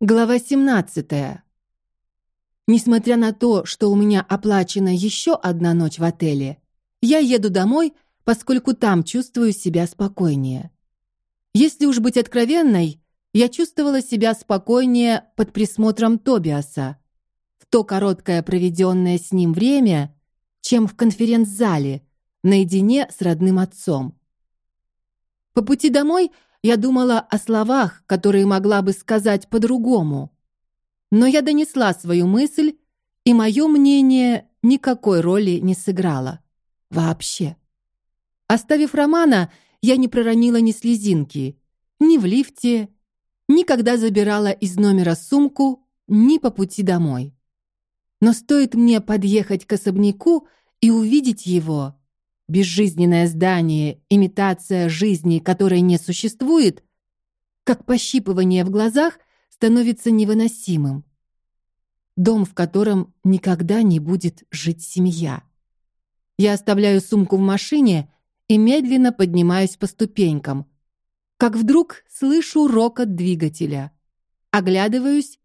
Глава 17. Несмотря на то, что у меня оплачена еще одна ночь в отеле, я еду домой, поскольку там чувствую себя спокойнее. Если уж быть откровенной, я чувствовала себя спокойнее под присмотром Тобиаса в то короткое проведенное с ним время, чем в конференц-зале наедине с родным отцом. По пути домой я думала о словах, которые могла бы сказать по-другому. Но я донесла свою мысль, и мое мнение никакой роли не сыграло. Вообще. Оставив Романа, я не проронила ни слезинки. Ни в лифте, ни когда забирала из номера сумку, ни по пути домой. Но стоит мне подъехать к особняку и увидеть его, безжизненное здание, имитация жизни, которой не существует, как пощипывание в глазах становится невыносимым. Дом, в котором никогда не будет жить семья. Я оставляю сумку в машине и медленно поднимаюсь по ступенькам, как вдруг слышу рокот двигателя. Оглядываюсь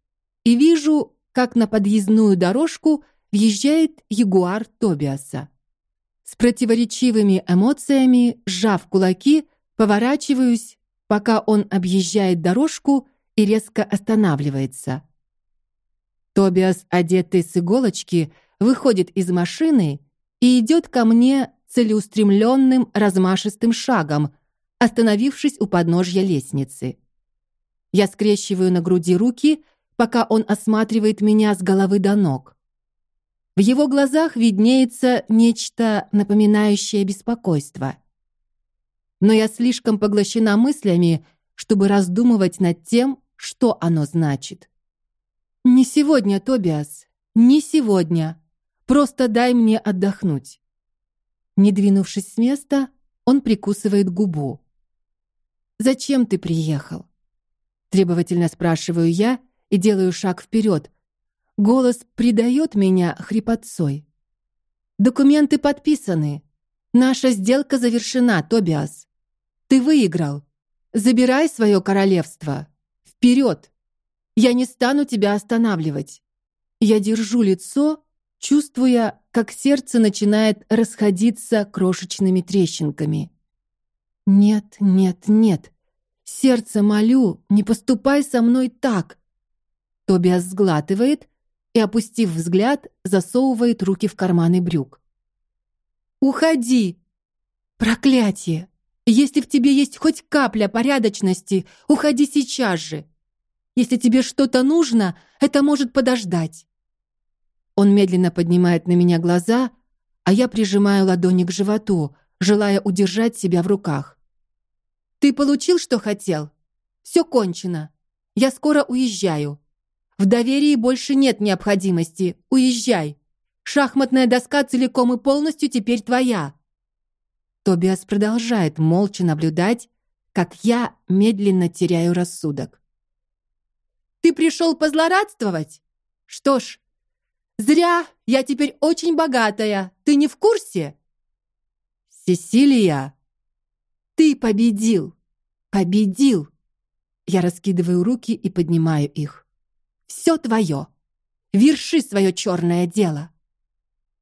и вижу, как на подъездную дорожку въезжает Ягуар Тобиаса. С противоречивыми эмоциями, сжав кулаки, поворачиваюсь, пока он объезжает дорожку и резко останавливается. Тобиас, одетый с иголочки, выходит из машины и идет ко мне целеустремленным, размашистым шагом, остановившись у подножья лестницы. Я скрещиваю на груди руки, пока он осматривает меня с головы до ног. В его глазах виднеется нечто напоминающее беспокойство. Но я слишком поглощена мыслями, чтобы раздумывать над тем, что оно значит. Не сегодня, Тобиас, не сегодня. Просто дай мне отдохнуть. Не двинувшись с места, он прикусывает губу. Зачем ты приехал? Требовательно спрашиваю я и делаю шаг вперед, Голос придает меня хрипотцой. Документы подписаны. Наша сделка завершена, Тобиас. Ты выиграл. Забирай свое королевство. Вперед! Я не стану тебя останавливать. Я держу лицо, чувствуя, как сердце начинает расходиться крошечными трещинками. Нет, нет, нет. Сердце молю, не поступай со мной так. Тобиас сглатывает и, опустив взгляд, засовывает руки в карманы брюк. «Уходи! Проклятие! Если в тебе есть хоть капля порядочности, уходи сейчас же! Если тебе что-то нужно, это может подождать!» Он медленно поднимает на меня глаза, а я прижимаю ладони к животу, желая удержать себя в руках. «Ты получил, что хотел? Все кончено. Я скоро уезжаю. В доверии больше нет необходимости. Уезжай. Шахматная доска целиком и полностью теперь твоя. Тобиас продолжает молча наблюдать, как я медленно теряю рассудок. Ты пришел позлорадствовать? Что ж, зря. Я теперь очень богатая. Ты не в курсе? Сесилия, ты победил. Победил. Я раскидываю руки и поднимаю их. Все твое. Верши свое черное дело.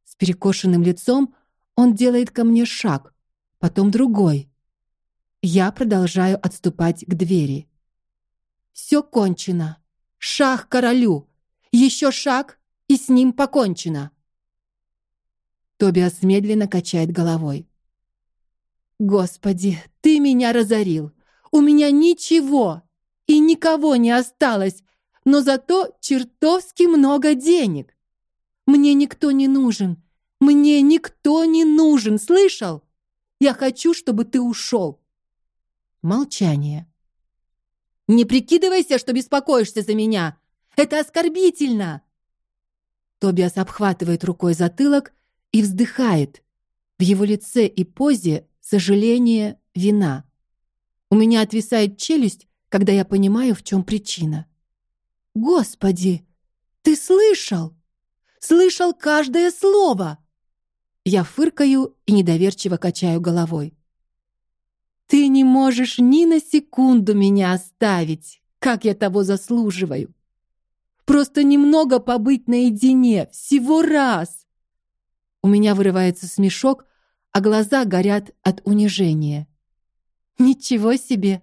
С перекошенным лицом он делает ко мне шаг, потом другой. Я продолжаю отступать к двери. Все кончено. Шах королю. Еще шаг, и с ним покончено. Тобиас медленно качает головой. Господи, ты меня разорил. У меня ничего и никого не осталось, но зато чертовски много денег. Мне никто не нужен. Мне никто не нужен, слышал? Я хочу, чтобы ты ушел. Молчание. Не прикидывайся, что беспокоишься за меня. Это оскорбительно. Тобиас обхватывает рукой затылок и вздыхает. В его лице и позе сожаление, вина. У меня отвисает челюсть, когда я понимаю, в чем причина. Господи, ты слышал? Слышал каждое слово. Я фыркаю и недоверчиво качаю головой. Ты не можешь ни на секунду меня оставить, как я того заслуживаю. Просто немного побыть наедине, всего раз. У меня вырывается смешок, а глаза горят от унижения. Ничего себе.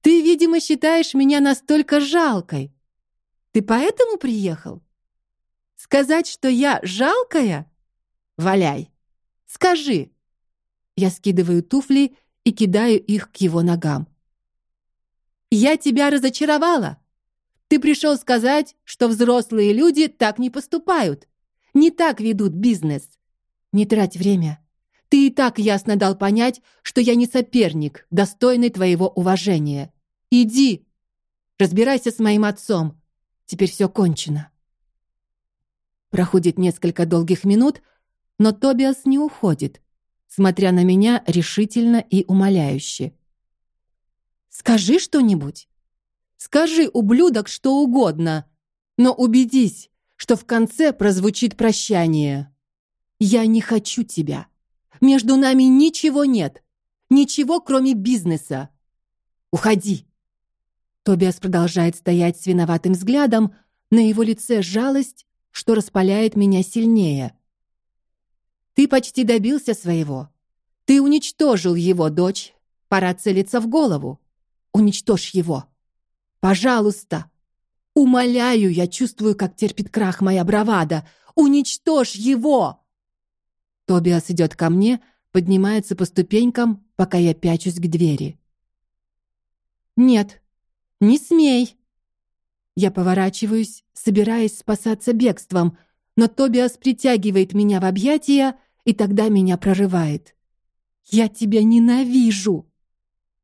Ты, видимо, считаешь меня настолько жалкой. Ты поэтому приехал? Сказать, что я жалкая? Валяй. Скажи. Я скидываю туфли и кидаю их к его ногам. Я тебя разочаровала. Ты пришел сказать, что взрослые люди так не поступают, не так ведут бизнес. Не трать время. Ты и так ясно дал понять, что я не соперник, достойный твоего уважения. Иди, разбирайся с моим отцом. Теперь все кончено. Проходит несколько долгих минут, но Тобиас не уходит, смотря на меня решительно и умоляюще. Скажи что-нибудь. Скажи, ублюдок, что угодно, но убедись, что в конце прозвучит прощание. Я не хочу тебя. Между нами ничего нет. Ничего, кроме бизнеса. Уходи. Тобиас продолжает стоять с виноватым взглядом, на его лице жалость, что распаляет меня сильнее. Ты почти добился своего. Ты уничтожил его дочь. Пора целиться в голову. Уничтожь его. Пожалуйста. Умоляю, я чувствую, как терпит крах моя бравада. Уничтожь его. Тобиас идет ко мне, поднимается по ступенькам, пока я пячусь к двери. Нет, не смей. Я поворачиваюсь, собираясь спасаться бегством, но Тобиас притягивает меня в объятия, и тогда меня прорывает. Я тебя ненавижу.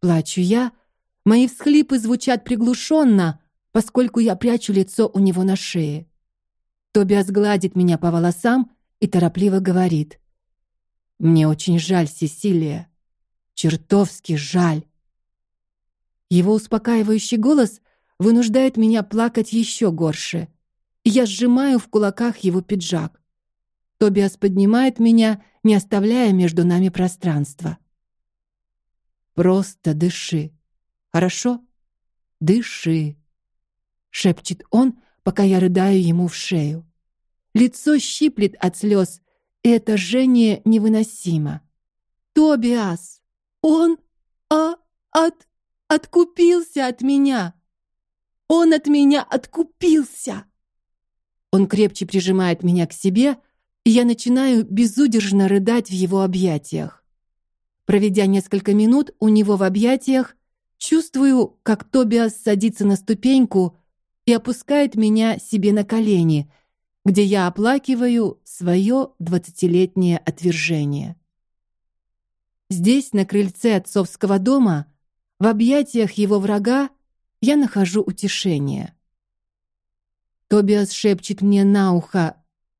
Плачу я, мои всхлипы звучат приглушенно, поскольку я прячу лицо у него на шее. Тобиас гладит меня по волосам и торопливо говорит: мне очень жаль, Сесилия. Чертовски жаль. Его успокаивающий голос вынуждает меня плакать еще горше. Я сжимаю в кулаках его пиджак. Тобиас поднимает меня, не оставляя между нами пространства. Просто дыши. Хорошо? Дыши, шепчет он, пока я рыдаю ему в шею. Лицо щиплет от слез, это жжение невыносимо. Тобиас, он а от откупился от меня. Он от меня откупился. Он крепче прижимает меня к себе, и я начинаю безудержно рыдать в его объятиях. Проведя несколько минут у него в объятиях, чувствую, как Тобиас садится на ступеньку и опускает меня себе на колени, где я оплакиваю свое двадцатилетнее отвержение. Здесь, на крыльце отцовского дома, в объятиях его врага, я нахожу утешение. Тобиас шепчет мне на ухо,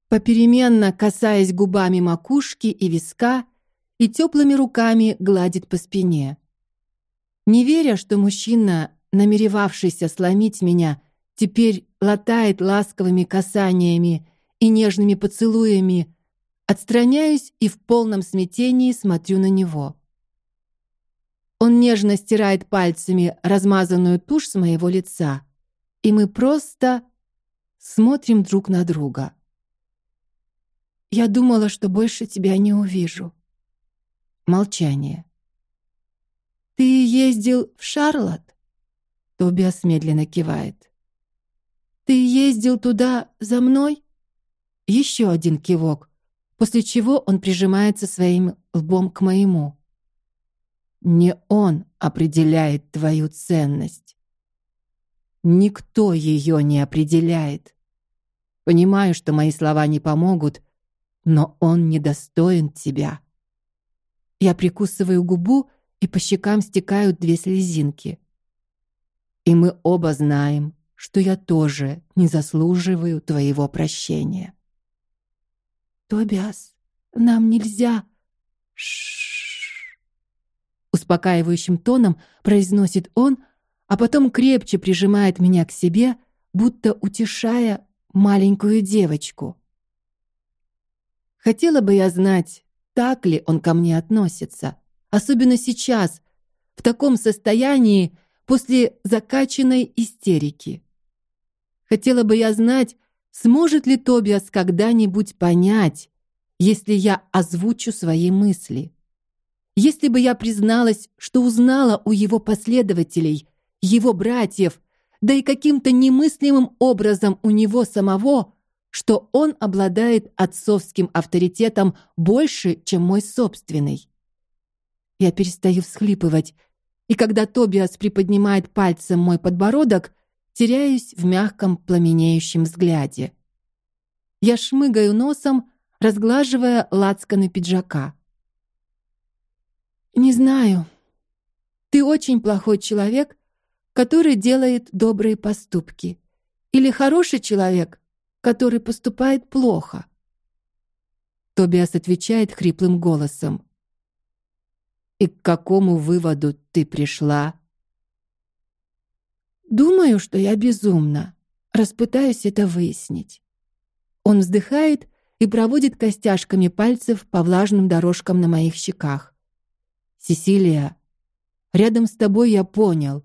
попеременно касаясь губами макушки и виска, и теплыми руками гладит по спине. Не веря, что мужчина, намеревавшийся сломить меня, теперь латает ласковыми касаниями и нежными поцелуями, отстраняюсь и в полном смятении смотрю на него. Он нежно стирает пальцами размазанную тушь с моего лица, и мы просто смотрим друг на друга. Я думала, что больше тебя не увижу. Молчание. Ты ездил в Шарлотт? Тобиас медленно кивает. Ты ездил туда за мной? Еще один кивок, после чего он прижимается своим лбом к моему. Не он определяет твою ценность. Никто ее не определяет. Понимаю, что мои слова не помогут, но он недостоин тебя. Я прикусываю губу, и по щекам стекают две слезинки. И мы оба знаем, что я тоже не заслуживаю твоего прощения. Тобиас, нам нельзя. Ш успокаивающим тоном произносит он, а потом крепче прижимает меня к себе, будто утешая маленькую девочку. Хотела бы я знать, так ли он ко мне относится, особенно сейчас, в таком состоянии после закачанной истерики. Хотела бы я знать, сможет ли Тобиас когда-нибудь понять, если я озвучу свои мысли. Если бы я призналась, что узнала у его последователей, его братьев, да и каким-то немыслимым образом у него самого, что он обладает отцовским авторитетом больше, чем мой собственный. Я перестаю всхлипывать, и когда Тобиас приподнимает пальцем мой подбородок, теряюсь в мягком пламенеющем взгляде. Я шмыгаю носом, разглаживая лацканы пиджака. Не знаю. Ты очень плохой человек, который делает добрые поступки, или хороший человек, который поступает плохо. Тобиас отвечает хриплым голосом. И к какому выводу ты пришла? Думаю, что я безумна. Распытаюсь это выяснить. Он вздыхает и проводит костяшками пальцев по влажным дорожкам на моих щеках. Сесилия, рядом с тобой я понял,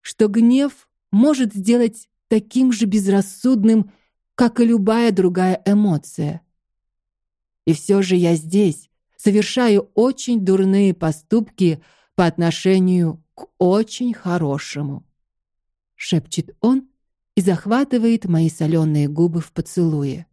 что гнев может сделать таким же безрассудным, как и любая другая эмоция. И все же я здесь, совершаю очень дурные поступки по отношению к очень хорошему, шепчет он и захватывает мои соленые губы в поцелуе.